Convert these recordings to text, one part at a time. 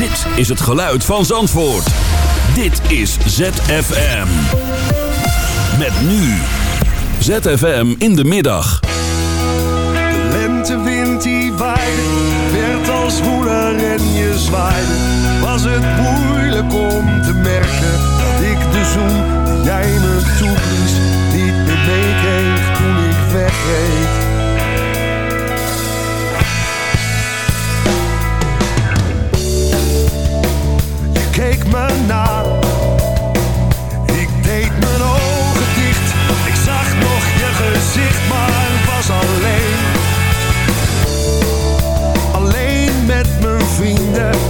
Dit is het geluid van Zandvoort. Dit is ZFM. Met nu. ZFM in de middag. De lentewind die waaide, werd als woeler en je zwaaide. Was het moeilijk om te merken dat ik de zoen jij me toeblies niet meer meekreeg toen ik wegreed. Ik deed mijn ogen dicht. Ik zag nog je gezicht, maar was alleen. Alleen met mijn vrienden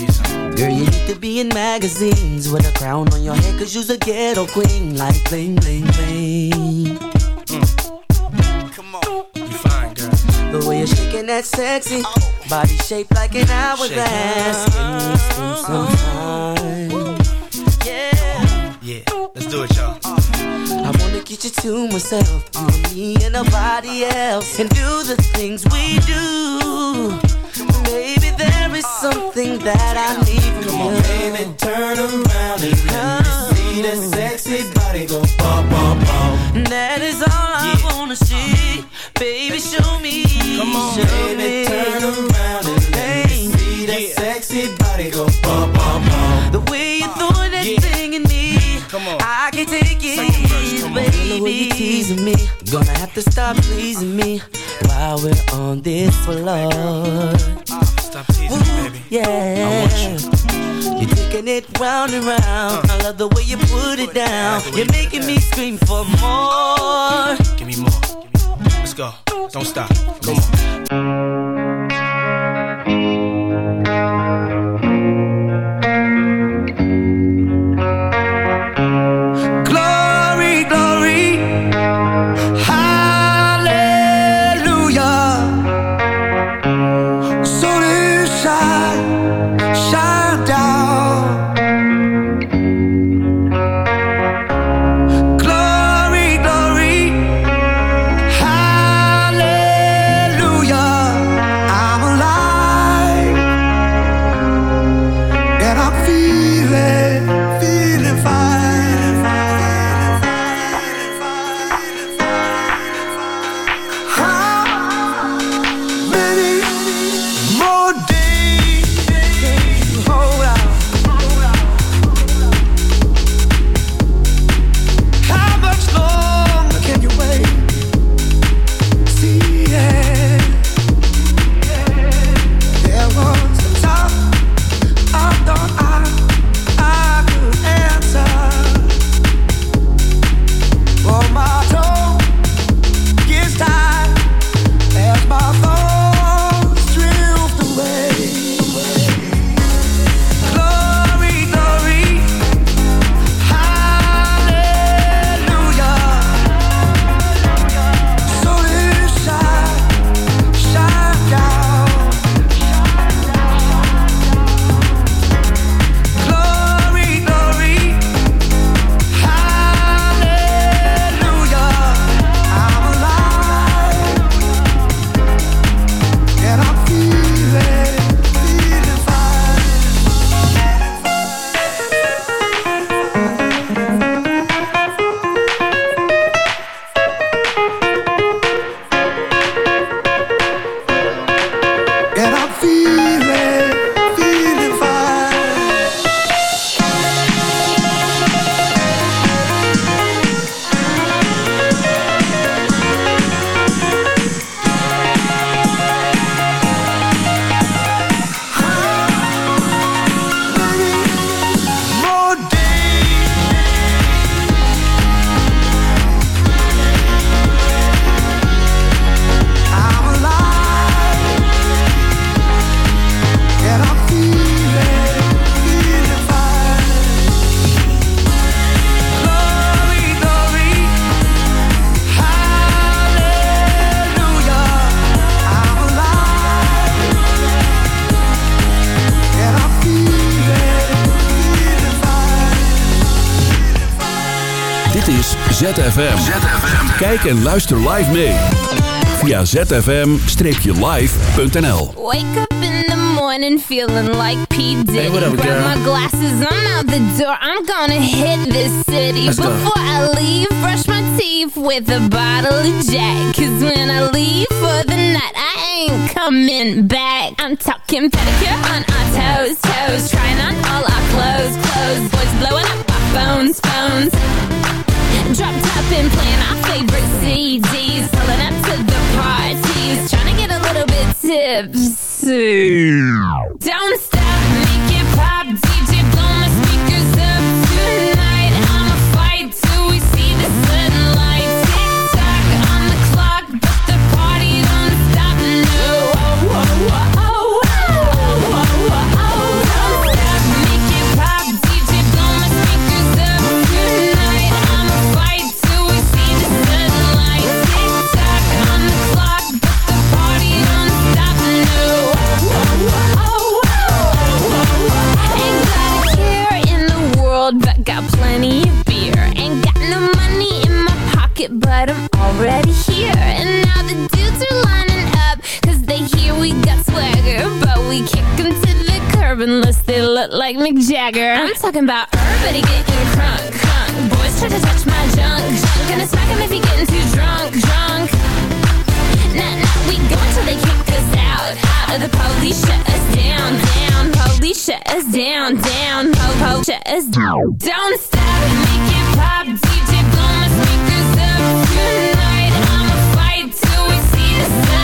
Yeah, I gotta tell you something. Girl, you need to be in magazines with a crown on your head, cause you's a ghetto queen, like bling, bling, bling. Mm. Come on, you fine, girl. The way you're shaking that sexy oh. body shaped like an hourglass. Can we spend? Yeah. Yeah, let's do it, y'all. I wanna get you to myself, you and me and nobody else, and do the things we do Baby, there is something that I need from Come on, you. baby, turn around and let me see that sexy body go bum, bum, bum. That is all I wanna see. Baby, show me. Come on, show baby, me. turn around and let me see that sexy body go bum, bum, bum. The way you throw that Yeah. thing in me. Come on. I can take it, Second verse, baby. The way you teasing me. Gonna have to stop pleasing me while we're on this floor. Stop teasing me, baby. Yeah. I want you. You're taking it round and round. Uh. I love the way you put it down. You're you making me scream for more. Give me more. Let's go. Don't stop. Come on. Is ZFM. Kijk en luister live mee. Via zfm-live.nl Wake up in the morning feeling like P. Diddy. Hey, what up, Grab my glasses, I'm out the door. I'm gonna hit this city. Let's go. Before I leave, brush my teeth with a bottle of Jack. Cause when I leave for the night, I ain't coming back. I'm talking pedicure on our toes, toes. Trying on all our clothes, clothes. Boys blowing up our phones, phones. Drop top and playing our favorite CDs. Pulling up to the parties. Trying to get a little bit tipsy. Don't stop, unless they look like Mick Jagger. I'm talking about everybody getting crunk, crunk. Boys try to touch my junk, junk. Gonna smack him if he's getting too drunk, drunk. Nah, nah, we go until they kick us out, out. The police shut us down, down. Police shut us down, down. Po-po shut us down. Don't stop, make it pop. DJ blow my speakers up tonight. I'ma fight till we see the sun.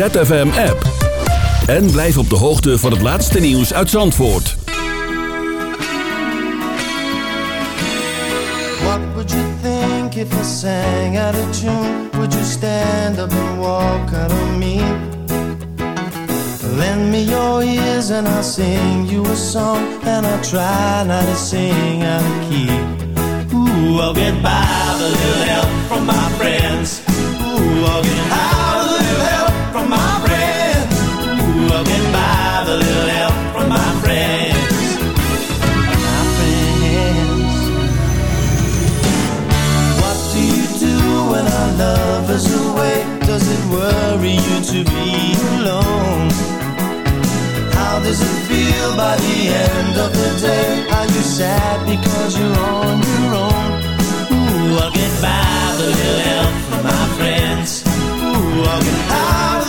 ZFM-app. En blijf op de hoogte van het laatste nieuws uit Zandvoort. What would you think if I sang out of tune? Would you stand up and walk out me? Lend me your ears and I'll sing you a song And I'll try not to sing out of key Ooh, I'll get by the little help from my friends Ooh, I'll get high from my friends. Ooh, I'll get by the little help from my friends. My friends. What do you do when our love is away? Does it worry you to be alone? How does it feel by the end of the day? Are you sad because you're on your own? Ooh, I'll get by the little help from my friends. Ooh, I'll get by.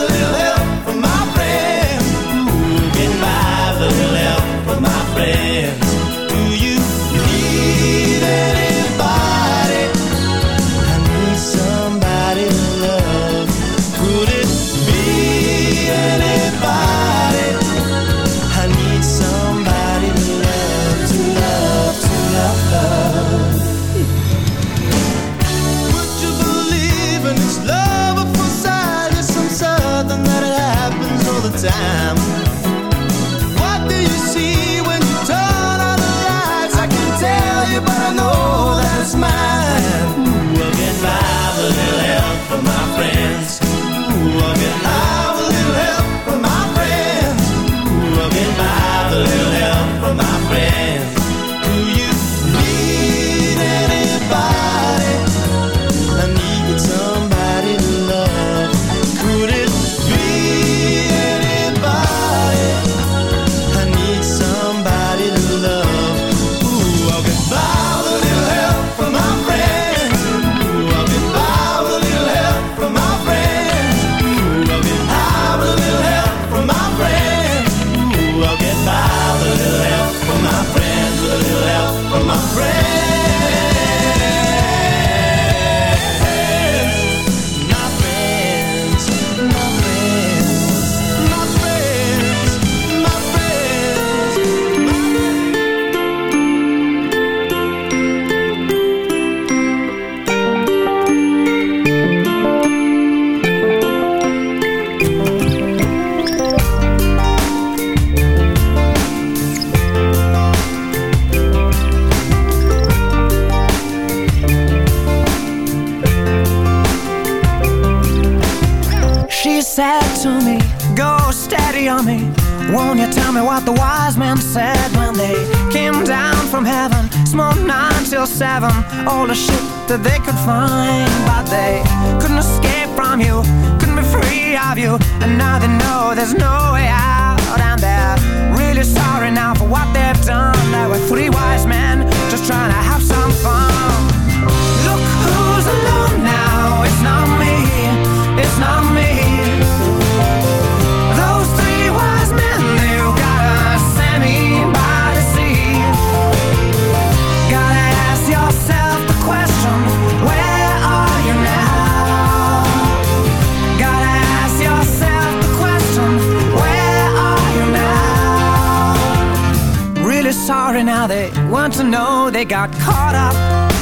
really sorry now they want to know they got caught up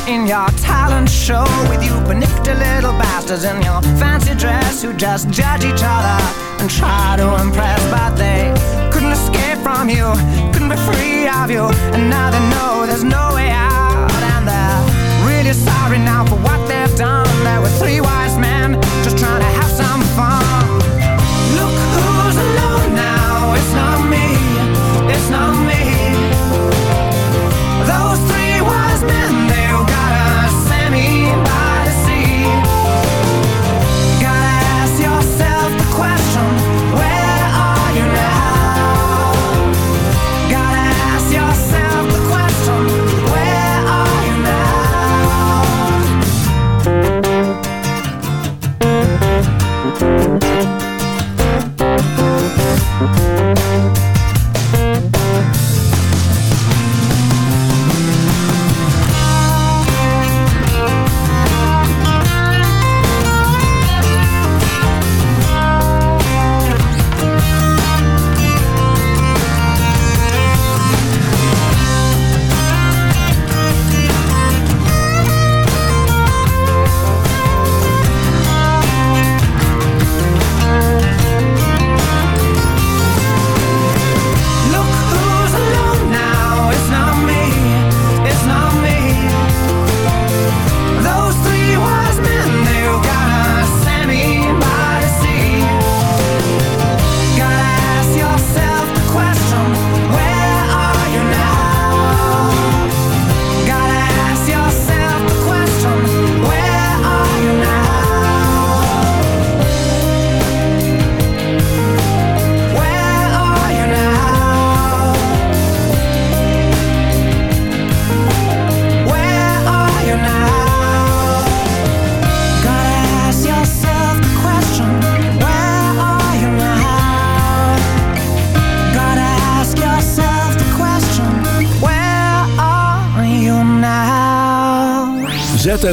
in your talent show with you panicked little bastards in your fancy dress who just judge each other and try to impress but they couldn't escape from you couldn't be free of you and now they know there's no way out and they're really sorry now for what they've done. There were three wise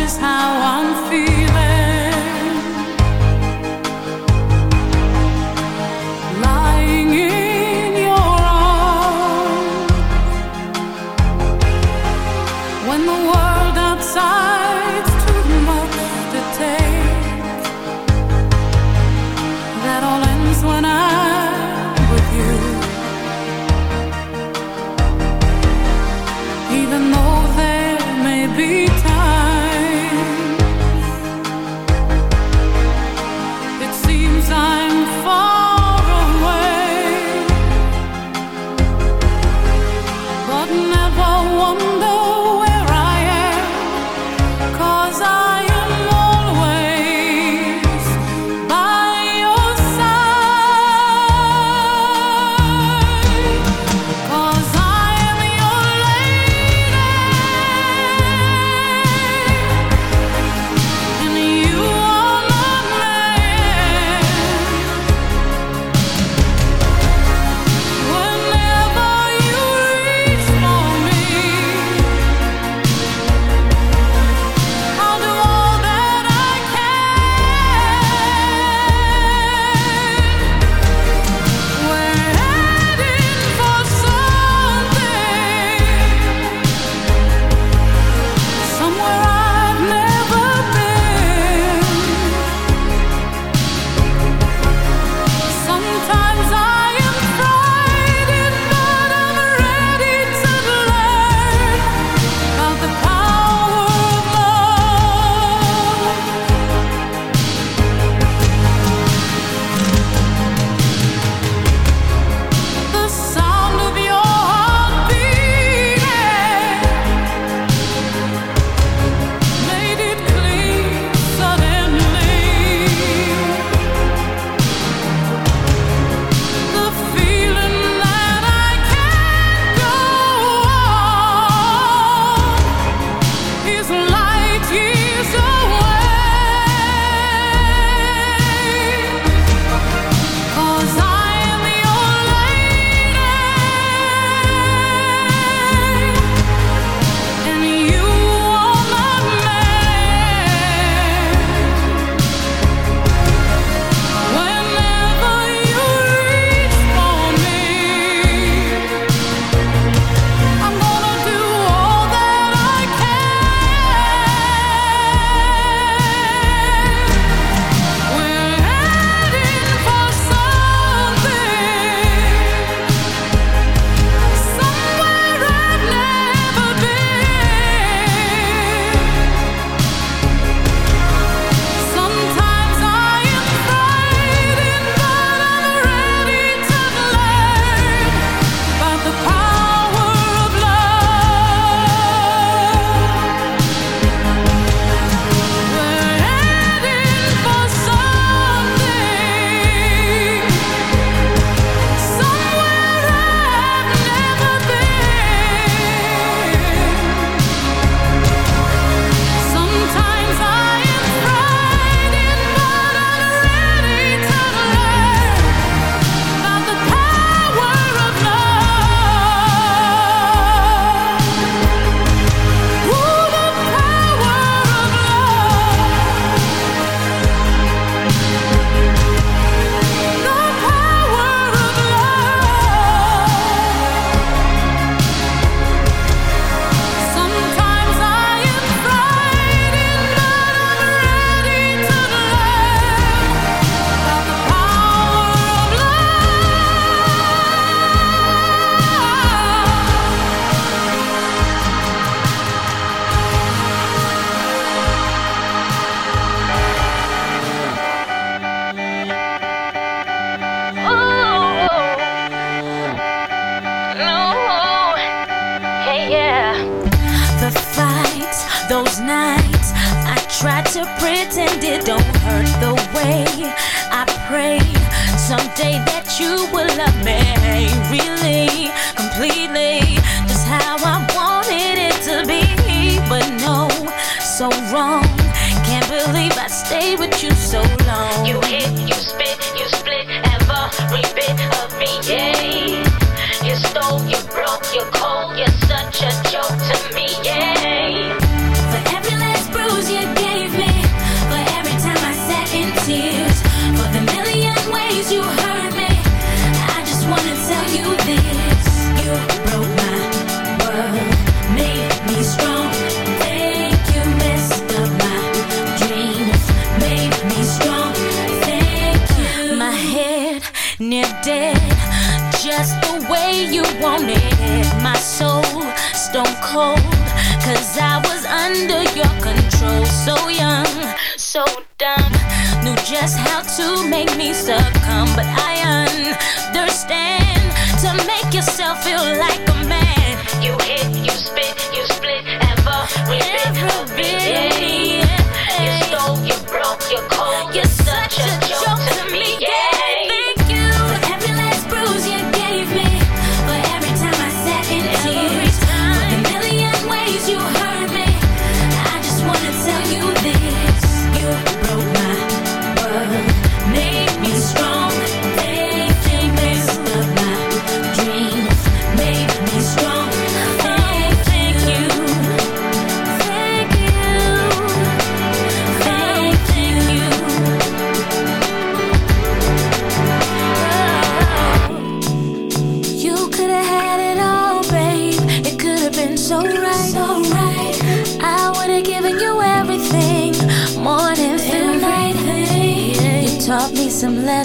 Is how I'm feeling.